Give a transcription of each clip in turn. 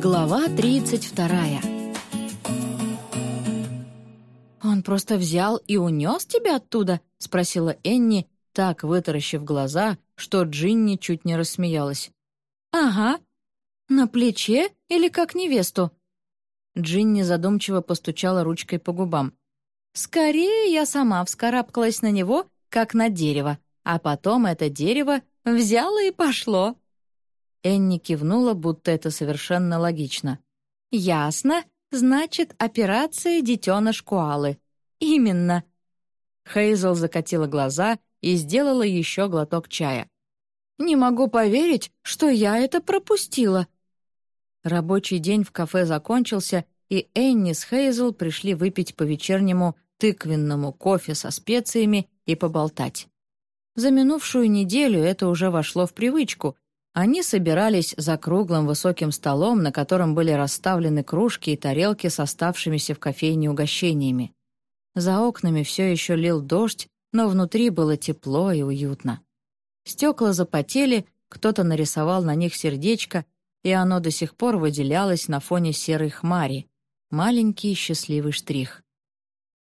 Глава 32 «Он просто взял и унес тебя оттуда?» — спросила Энни, так вытаращив глаза, что Джинни чуть не рассмеялась. «Ага. На плече или как невесту?» Джинни задумчиво постучала ручкой по губам. «Скорее я сама вскарабкалась на него, как на дерево, а потом это дерево взяло и пошло». Энни кивнула, будто это совершенно логично. «Ясно. Значит, операция детеныш Куалы. Именно». Хейзел закатила глаза и сделала еще глоток чая. «Не могу поверить, что я это пропустила». Рабочий день в кафе закончился, и Энни с Хейзел пришли выпить по-вечернему тыквенному кофе со специями и поболтать. За минувшую неделю это уже вошло в привычку, они собирались за круглым высоким столом, на котором были расставлены кружки и тарелки с оставшимися в кофейне угощениями. За окнами все еще лил дождь, но внутри было тепло и уютно. Стекла запотели, кто-то нарисовал на них сердечко, и оно до сих пор выделялось на фоне серой хмари. Маленький счастливый штрих.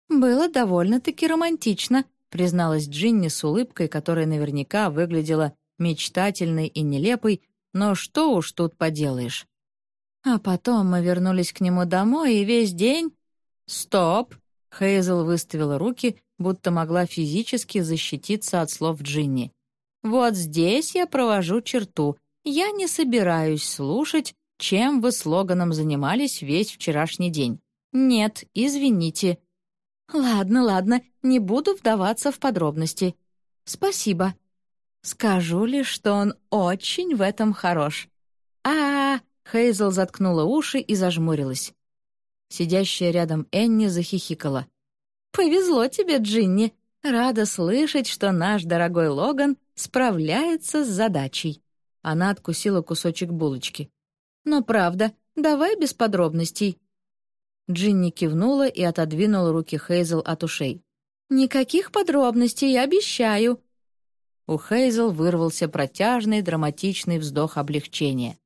«Было довольно-таки романтично», призналась Джинни с улыбкой, которая наверняка выглядела мечтательной и нелепой, но что уж тут поделаешь. А потом мы вернулись к нему домой, и весь день... «Стоп!» — Хейзел выставила руки, будто могла физически защититься от слов Джинни. «Вот здесь я провожу черту. Я не собираюсь слушать, чем вы с Логаном занимались весь вчерашний день. Нет, извините». «Ладно, ладно, не буду вдаваться в подробности. Спасибо», Скажу лишь, что он очень в этом хорош. А, -а, -а Хейзел заткнула уши и зажмурилась. Сидящая рядом Энни захихикала. «Повезло тебе, Джинни. Рада слышать, что наш дорогой Логан справляется с задачей». Она откусила кусочек булочки. «Но правда, давай без подробностей». Джинни кивнула и отодвинула руки Хейзел от ушей. «Никаких подробностей, обещаю», у Хейзел вырвался протяжный драматичный вздох облегчения.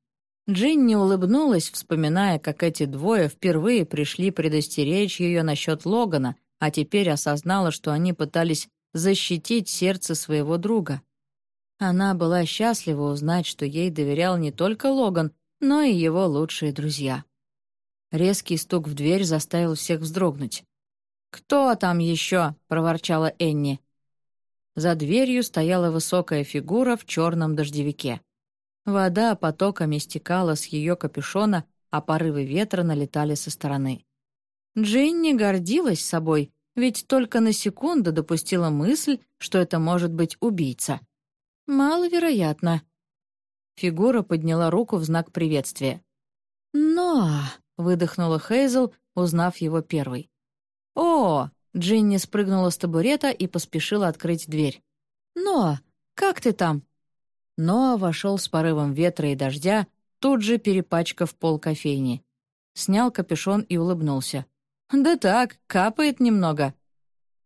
Джинни улыбнулась, вспоминая, как эти двое впервые пришли предостеречь ее насчет Логана, а теперь осознала, что они пытались защитить сердце своего друга. Она была счастлива узнать, что ей доверял не только Логан, но и его лучшие друзья. Резкий стук в дверь заставил всех вздрогнуть. «Кто там еще?» — проворчала Энни. За дверью стояла высокая фигура в черном дождевике. Вода потоками стекала с ее капюшона, а порывы ветра налетали со стороны. Джинни гордилась собой, ведь только на секунду допустила мысль, что это может быть убийца. Маловероятно. Фигура подняла руку в знак приветствия. «Но!» — выдохнула Хейзел, узнав его первой. «О, Джинни спрыгнула с табурета и поспешила открыть дверь. «Ноа, как ты там?» Ноа вошел с порывом ветра и дождя, тут же перепачкав пол кофейни. Снял капюшон и улыбнулся. «Да так, капает немного».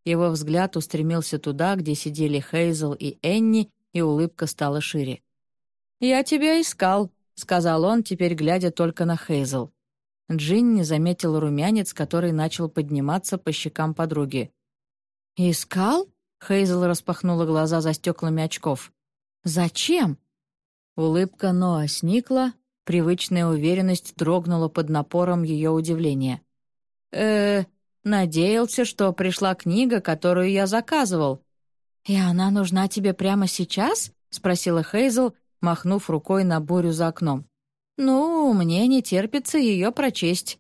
Его взгляд устремился туда, где сидели Хейзел и Энни, и улыбка стала шире. «Я тебя искал», — сказал он, теперь глядя только на Хейзел. Джинни заметила румянец, который начал подниматься по щекам подруги. «Искал?» — Хейзел распахнула глаза за стеклами очков. «Зачем?» Улыбка Ноа сникла, привычная уверенность дрогнула под напором ее удивления. э надеялся, что пришла книга, которую я заказывал». «И она нужна тебе прямо сейчас?» — спросила Хейзел, махнув рукой на бурю за окном. «Ну, мне не терпится ее прочесть».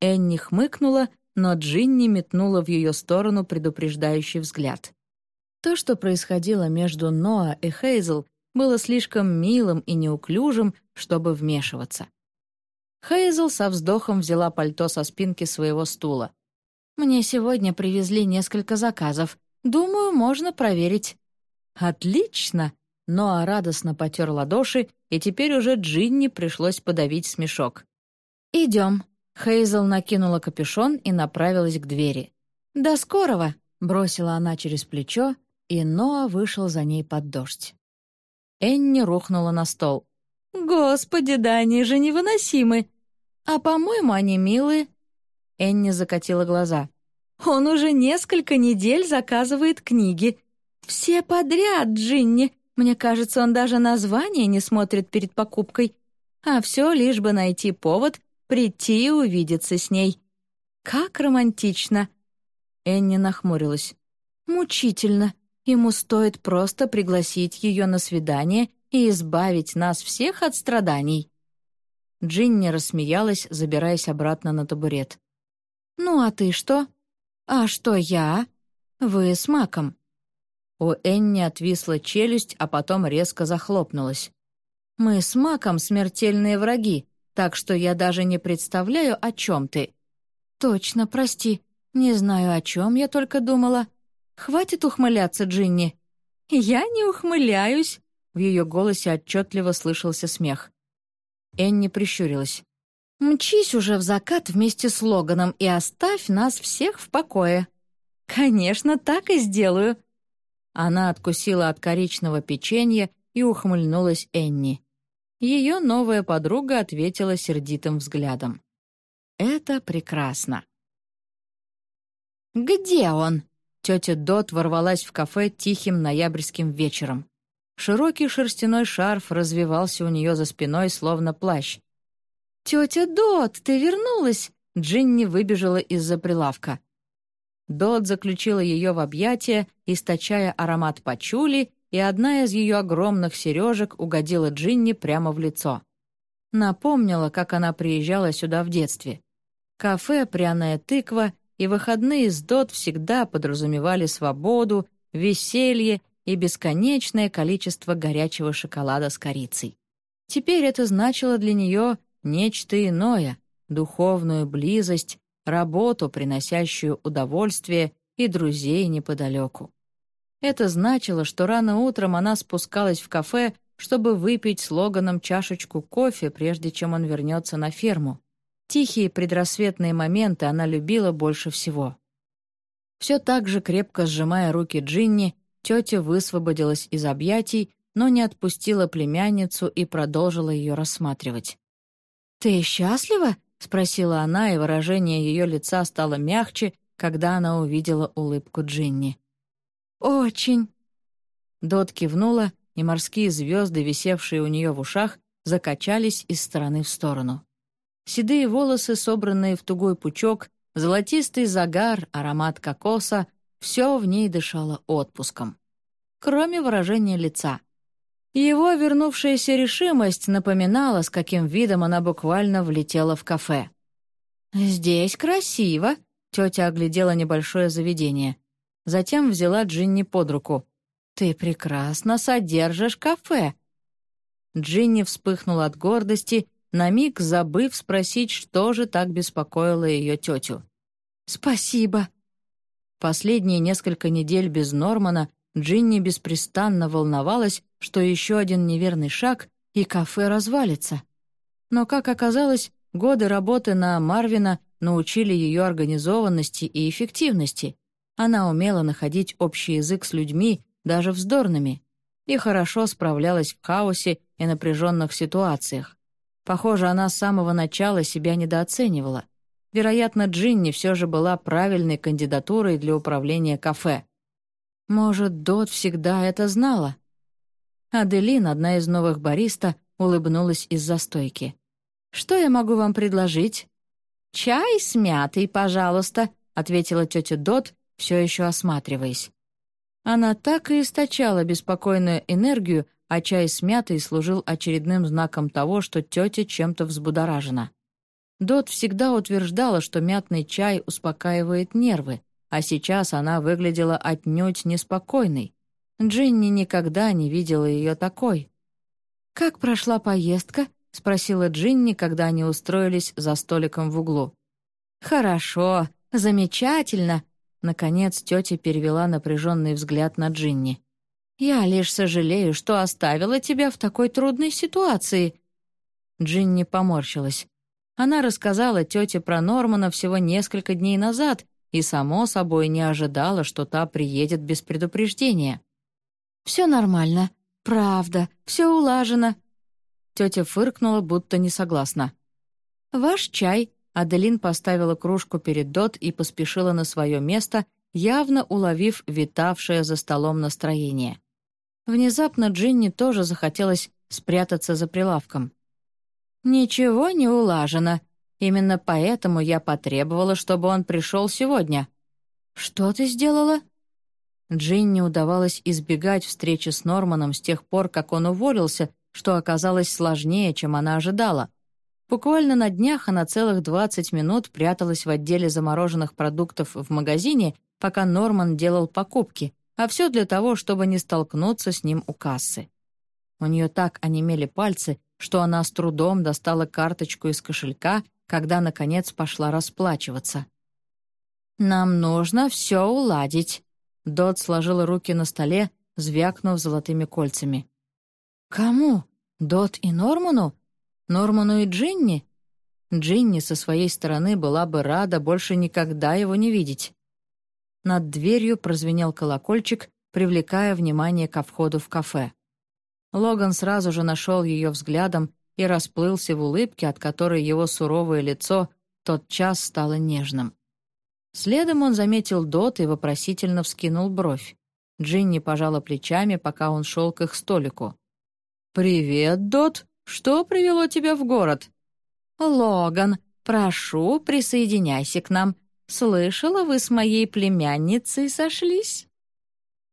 Энни хмыкнула, но Джинни метнула в ее сторону предупреждающий взгляд. То, что происходило между Ноа и Хейзел, было слишком милым и неуклюжим, чтобы вмешиваться. Хейзел со вздохом взяла пальто со спинки своего стула. «Мне сегодня привезли несколько заказов. Думаю, можно проверить». «Отлично!» Ноа радостно потер ладоши, и теперь уже Джинни пришлось подавить смешок. «Идем». Хейзел накинула капюшон и направилась к двери. «До скорого!» — бросила она через плечо, и Ноа вышел за ней под дождь. Энни рухнула на стол. Господи, да они же невыносимы. А, по-моему, они милые. Энни закатила глаза. Он уже несколько недель заказывает книги. Все подряд, Джинни. Мне кажется, он даже название не смотрит перед покупкой. А все лишь бы найти повод прийти и увидеться с ней. Как романтично. Энни нахмурилась. Мучительно. Ему стоит просто пригласить ее на свидание и избавить нас всех от страданий. Джинни рассмеялась, забираясь обратно на табурет. «Ну а ты что?» «А что я?» «Вы с Маком». У Энни отвисла челюсть, а потом резко захлопнулась. «Мы с Маком смертельные враги, так что я даже не представляю, о чем ты». «Точно, прости. Не знаю, о чем я только думала. Хватит ухмыляться, Джинни». «Я не ухмыляюсь», — в ее голосе отчетливо слышался смех. Энни прищурилась. «Мчись уже в закат вместе с Логаном и оставь нас всех в покое». «Конечно, так и сделаю». Она откусила от коричного печенья и ухмыльнулась Энни. Ее новая подруга ответила сердитым взглядом. «Это прекрасно». «Где он?» Тетя Дот ворвалась в кафе тихим ноябрьским вечером. Широкий шерстяной шарф развивался у нее за спиной, словно плащ. «Тетя Дот, ты вернулась!» Джинни выбежала из-за прилавка. Дот заключила ее в объятия, источая аромат пачули, и одна из ее огромных сережек угодила Джинни прямо в лицо. Напомнила, как она приезжала сюда в детстве. Кафе «Пряная тыква» и выходные с Дот всегда подразумевали свободу, веселье и бесконечное количество горячего шоколада с корицей. Теперь это значило для нее нечто иное, духовную близость, работу, приносящую удовольствие, и друзей неподалеку. Это значило, что рано утром она спускалась в кафе, чтобы выпить с Логаном чашечку кофе, прежде чем он вернется на ферму. Тихие предрассветные моменты она любила больше всего. Все так же крепко сжимая руки Джинни, тетя высвободилась из объятий, но не отпустила племянницу и продолжила ее рассматривать. «Ты счастлива?» — спросила она, и выражение ее лица стало мягче, когда она увидела улыбку Джинни. «Очень». Дот кивнула, и морские звезды, висевшие у нее в ушах, закачались из стороны в сторону. Седые волосы, собранные в тугой пучок, золотистый загар, аромат кокоса — все в ней дышало отпуском. Кроме выражения лица. Его вернувшаяся решимость напоминала, с каким видом она буквально влетела в кафе. «Здесь красиво», — тетя оглядела небольшое заведение. Затем взяла Джинни под руку. «Ты прекрасно содержишь кафе». Джинни вспыхнула от гордости, на миг забыв спросить, что же так беспокоило ее тетю. «Спасибо». Последние несколько недель без Нормана Джинни беспрестанно волновалась, что еще один неверный шаг, и кафе развалится. Но, как оказалось, годы работы на Марвина научили ее организованности и эффективности. Она умела находить общий язык с людьми, даже вздорными, и хорошо справлялась в хаосе и напряженных ситуациях. Похоже, она с самого начала себя недооценивала. Вероятно, Джинни все же была правильной кандидатурой для управления кафе. Может, Дот всегда это знала? Аделин, одна из новых бариста, улыбнулась из-за стойки. «Что я могу вам предложить?» «Чай с мятой, пожалуйста», — ответила тетя Дот, все еще осматриваясь. Она так и источала беспокойную энергию, а чай с мятой служил очередным знаком того, что тетя чем-то взбудоражена. Дот всегда утверждала, что мятный чай успокаивает нервы, а сейчас она выглядела отнюдь неспокойной. Джинни никогда не видела ее такой. «Как прошла поездка?» — спросила Джинни, когда они устроились за столиком в углу. «Хорошо, замечательно!» Наконец тетя перевела напряженный взгляд на Джинни. «Я лишь сожалею, что оставила тебя в такой трудной ситуации». Джинни поморщилась. Она рассказала тете про Нормана всего несколько дней назад и, само собой, не ожидала, что та приедет без предупреждения. «Все нормально. Правда. Все улажено». Тетя фыркнула, будто не согласна. «Ваш чай», — Аделин поставила кружку перед Дот и поспешила на свое место, явно уловив витавшее за столом настроение. Внезапно Джинни тоже захотелось спрятаться за прилавком. «Ничего не улажено. Именно поэтому я потребовала, чтобы он пришел сегодня». «Что ты сделала?» Джинни удавалось избегать встречи с Норманом с тех пор, как он уволился, что оказалось сложнее, чем она ожидала. Буквально на днях она целых 20 минут пряталась в отделе замороженных продуктов в магазине, пока Норман делал покупки, а все для того, чтобы не столкнуться с ним у кассы. У нее так онемели пальцы, что она с трудом достала карточку из кошелька, когда, наконец, пошла расплачиваться. «Нам нужно все уладить», — Дот сложила руки на столе, звякнув золотыми кольцами. «Кому? Дот и Норману? Норману и Джинни?» Джинни со своей стороны была бы рада больше никогда его не видеть. Над дверью прозвенел колокольчик, привлекая внимание ко входу в кафе. Логан сразу же нашел ее взглядом и расплылся в улыбке, от которой его суровое лицо тот час стало нежным. Следом он заметил Дот и вопросительно вскинул бровь. Джинни пожала плечами, пока он шел к их столику. «Привет, Дот! Что привело тебя в город?» «Логан, прошу, присоединяйся к нам. Слышала, вы с моей племянницей сошлись?»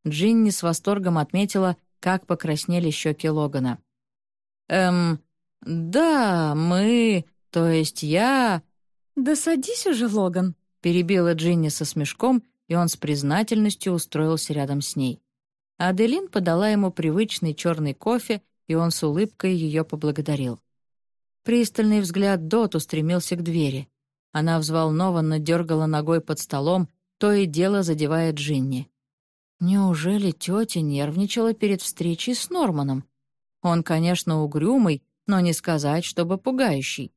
Джинни с восторгом отметила, как покраснели щеки Логана. «Эм, да, мы... То есть я...» «Да садись уже, Логан», — перебила Джинни со смешком, и он с признательностью устроился рядом с ней. Аделин подала ему привычный черный кофе и он с улыбкой ее поблагодарил. Пристальный взгляд Дот устремился к двери. Она взволнованно дергала ногой под столом, то и дело задевая Джинни. Неужели тетя нервничала перед встречей с Норманом? Он, конечно, угрюмый, но не сказать, чтобы пугающий.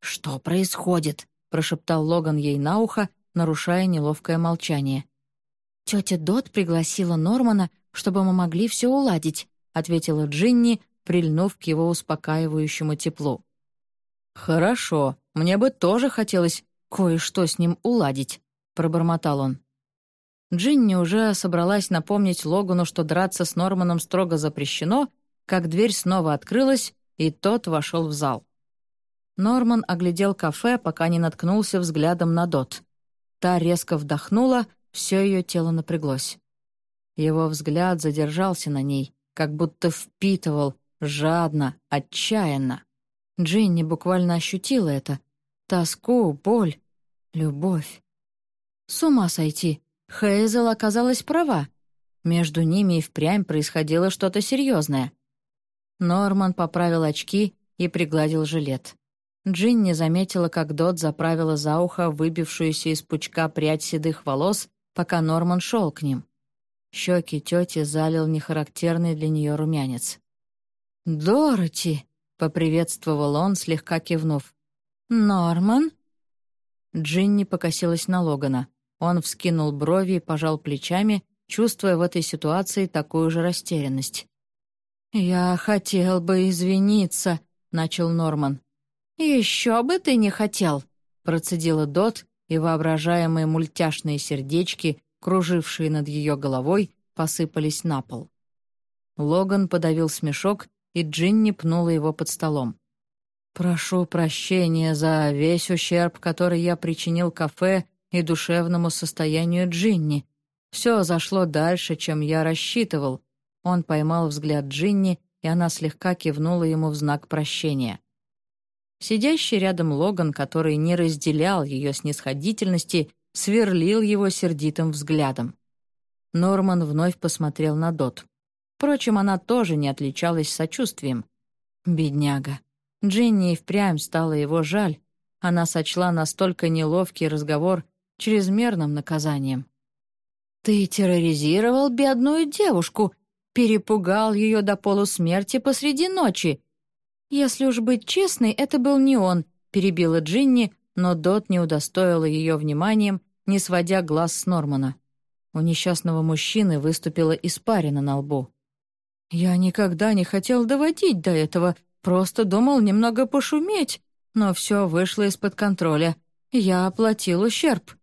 «Что происходит?» — прошептал Логан ей на ухо, нарушая неловкое молчание. «Тетя Дот пригласила Нормана, чтобы мы могли все уладить ответила Джинни, прильнув к его успокаивающему теплу. «Хорошо, мне бы тоже хотелось кое-что с ним уладить», — пробормотал он. Джинни уже собралась напомнить Логану, что драться с Норманом строго запрещено, как дверь снова открылась, и тот вошел в зал. Норман оглядел кафе, пока не наткнулся взглядом на Дот. Та резко вдохнула, все ее тело напряглось. Его взгляд задержался на ней, как будто впитывал, жадно, отчаянно. Джинни буквально ощутила это. Тоску, боль, любовь. С ума сойти. Хейзел оказалась права. Между ними и впрямь происходило что-то серьезное. Норман поправил очки и пригладил жилет. Джинни заметила, как Дот заправила за ухо выбившуюся из пучка прядь седых волос, пока Норман шел к ним. Щеки тети залил нехарактерный для нее румянец. «Дороти!» — поприветствовал он, слегка кивнув. «Норман?» Джинни покосилась на Логана. Он вскинул брови и пожал плечами, чувствуя в этой ситуации такую же растерянность. «Я хотел бы извиниться», — начал Норман. «Еще бы ты не хотел», — процедила Дот, и воображаемые мультяшные сердечки кружившие над ее головой, посыпались на пол. Логан подавил смешок, и Джинни пнула его под столом. «Прошу прощения за весь ущерб, который я причинил кафе и душевному состоянию Джинни. Все зашло дальше, чем я рассчитывал». Он поймал взгляд Джинни, и она слегка кивнула ему в знак прощения. Сидящий рядом Логан, который не разделял ее снисходительности, сверлил его сердитым взглядом. Норман вновь посмотрел на Дот. Впрочем, она тоже не отличалась сочувствием. Бедняга. Джинни и впрямь стало его жаль. Она сочла настолько неловкий разговор чрезмерным наказанием. «Ты терроризировал бедную девушку, перепугал ее до полусмерти посреди ночи. Если уж быть честной, это был не он», — перебила Джинни, но Дот не удостоила ее вниманием не сводя глаз с Нормана. У несчастного мужчины выступила испарина на лбу. «Я никогда не хотел доводить до этого. просто думал немного пошуметь, но все вышло из-под контроля. Я оплатил ущерб».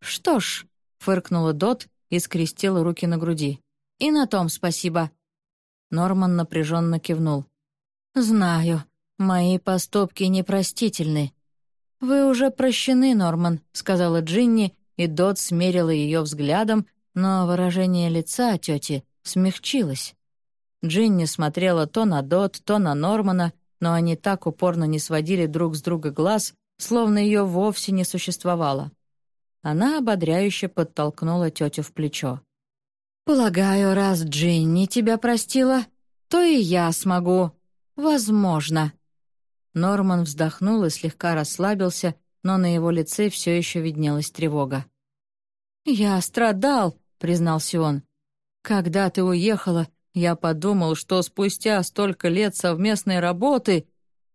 «Что ж», — фыркнула Дот и скрестила руки на груди. «И на том спасибо». Норман напряженно кивнул. «Знаю, мои поступки непростительны». «Вы уже прощены, Норман», — сказала Джинни, и Дот смерила ее взглядом, но выражение лица тети смягчилось. Джинни смотрела то на Дот, то на Нормана, но они так упорно не сводили друг с друга глаз, словно ее вовсе не существовало. Она ободряюще подтолкнула тетю в плечо. «Полагаю, раз Джинни тебя простила, то и я смогу. Возможно». Норман вздохнул и слегка расслабился, но на его лице все еще виднелась тревога. «Я страдал», — признался он. «Когда ты уехала, я подумал, что спустя столько лет совместной работы...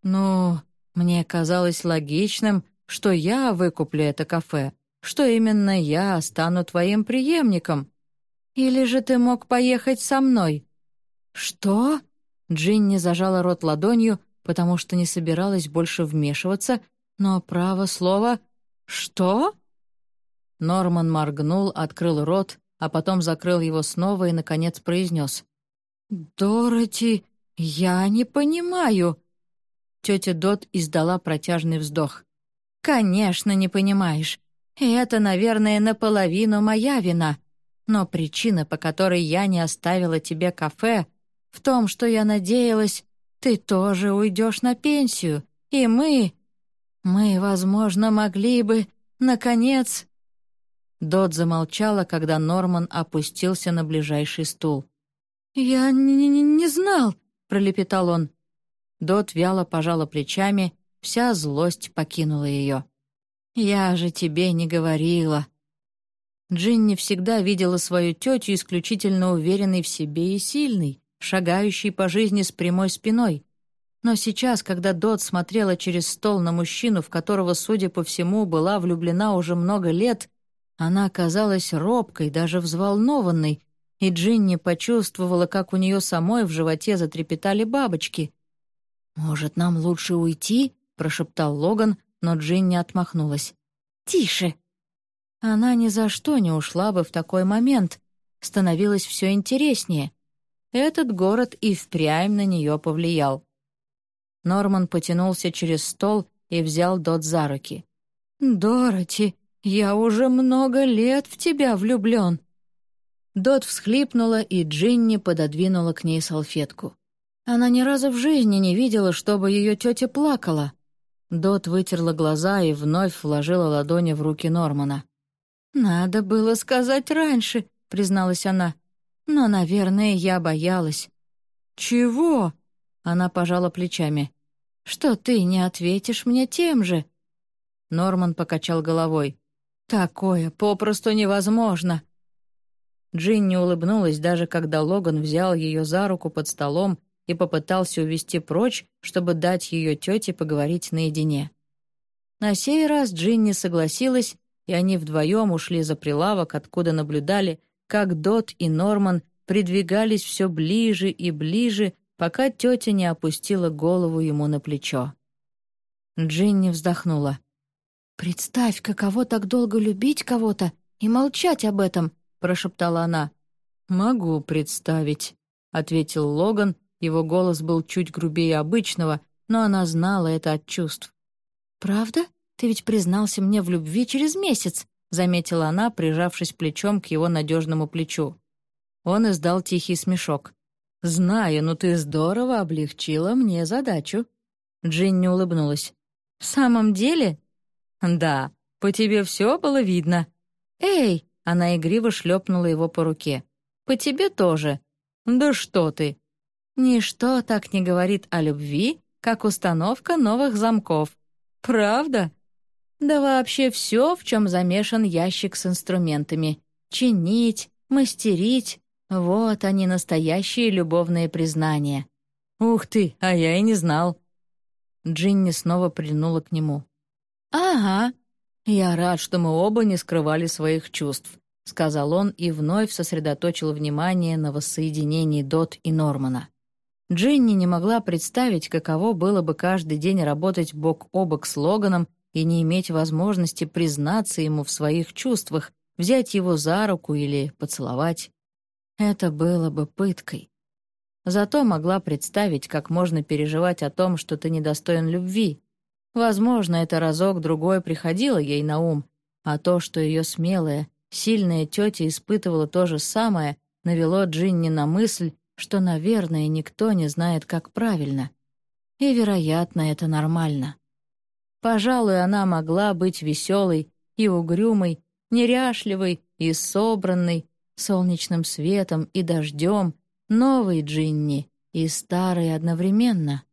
Ну, мне казалось логичным, что я выкуплю это кафе, что именно я стану твоим преемником. Или же ты мог поехать со мной?» «Что?» Джинни зажала рот ладонью, потому что не собиралась больше вмешиваться, но право слово «Что?» Норман моргнул, открыл рот, а потом закрыл его снова и, наконец, произнес. «Дороти, я не понимаю». Тетя Дот издала протяжный вздох. «Конечно, не понимаешь. Это, наверное, наполовину моя вина. Но причина, по которой я не оставила тебе кафе, в том, что я надеялась, ты тоже уйдешь на пенсию, и мы... Мы, возможно, могли бы, наконец...» Дот замолчала, когда Норман опустился на ближайший стул. «Я не, не, не знал», — пролепетал он. Дот вяло пожала плечами, вся злость покинула ее. «Я же тебе не говорила». Джинни всегда видела свою тетю исключительно уверенной в себе и сильной, шагающей по жизни с прямой спиной. Но сейчас, когда Дот смотрела через стол на мужчину, в которого, судя по всему, была влюблена уже много лет, она оказалась робкой, даже взволнованной, и Джинни почувствовала, как у нее самой в животе затрепетали бабочки. «Может, нам лучше уйти?» — прошептал Логан, но Джинни отмахнулась. «Тише!» Она ни за что не ушла бы в такой момент. Становилось все интереснее. Этот город и впрямь на нее повлиял. Норман потянулся через стол и взял Дот за руки. «Дороти, я уже много лет в тебя влюблен!» Дот всхлипнула, и Джинни пододвинула к ней салфетку. Она ни разу в жизни не видела, чтобы ее тетя плакала. Дот вытерла глаза и вновь вложила ладони в руки Нормана. «Надо было сказать раньше», — призналась она. «Но, наверное, я боялась». «Чего?» — она пожала плечами. «Что ты не ответишь мне тем же?» Норман покачал головой. «Такое попросту невозможно. Джинни улыбнулась, даже когда Логан взял ее за руку под столом и попытался увести прочь, чтобы дать ее тете поговорить наедине. На сей раз Джинни согласилась, и они вдвоем ушли за прилавок, откуда наблюдали, как Дот и Норман придвигались все ближе и ближе, пока тетя не опустила голову ему на плечо. Джинни вздохнула. «Представь, каково так долго любить кого-то и молчать об этом», — прошептала она. «Могу представить», — ответил Логан. Его голос был чуть грубее обычного, но она знала это от чувств. «Правда? Ты ведь признался мне в любви через месяц», — заметила она, прижавшись плечом к его надежному плечу. Он издал тихий смешок. «Знаю, но ты здорово облегчила мне задачу». Джинни улыбнулась. «В самом деле?» «Да, по тебе все было видно». «Эй, она игриво шлепнула его по руке. «По тебе тоже». «Да что ты!» «Ничто так не говорит о любви, как установка новых замков. Правда?» «Да вообще все, в чем замешан ящик с инструментами. Чинить, мастерить — вот они, настоящие любовные признания». «Ух ты, а я и не знал». Джинни снова прильнула к нему. «Ага, «Я рад, что мы оба не скрывали своих чувств», — сказал он и вновь сосредоточил внимание на воссоединении Дот и Нормана. Джинни не могла представить, каково было бы каждый день работать бок о бок с Логаном и не иметь возможности признаться ему в своих чувствах, взять его за руку или поцеловать. Это было бы пыткой. Зато могла представить, как можно переживать о том, что ты недостоин любви. Возможно, это разок-другой приходило ей на ум, а то, что ее смелая, сильная тетя испытывала то же самое, навело Джинни на мысль, что, наверное, никто не знает, как правильно. И, вероятно, это нормально. Пожалуй, она могла быть веселой и угрюмой, неряшливой и собранной, солнечным светом и дождем, новой Джинни и старой одновременно.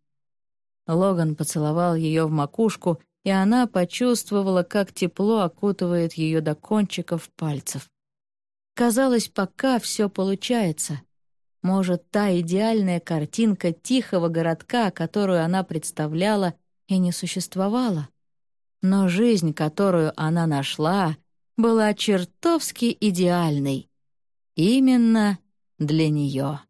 Логан поцеловал ее в макушку, и она почувствовала, как тепло окутывает ее до кончиков пальцев. Казалось, пока все получается — может, та идеальная картинка тихого городка, которую она представляла, и не существовала. Но жизнь, которую она нашла, была чертовски идеальной. Именно для нее.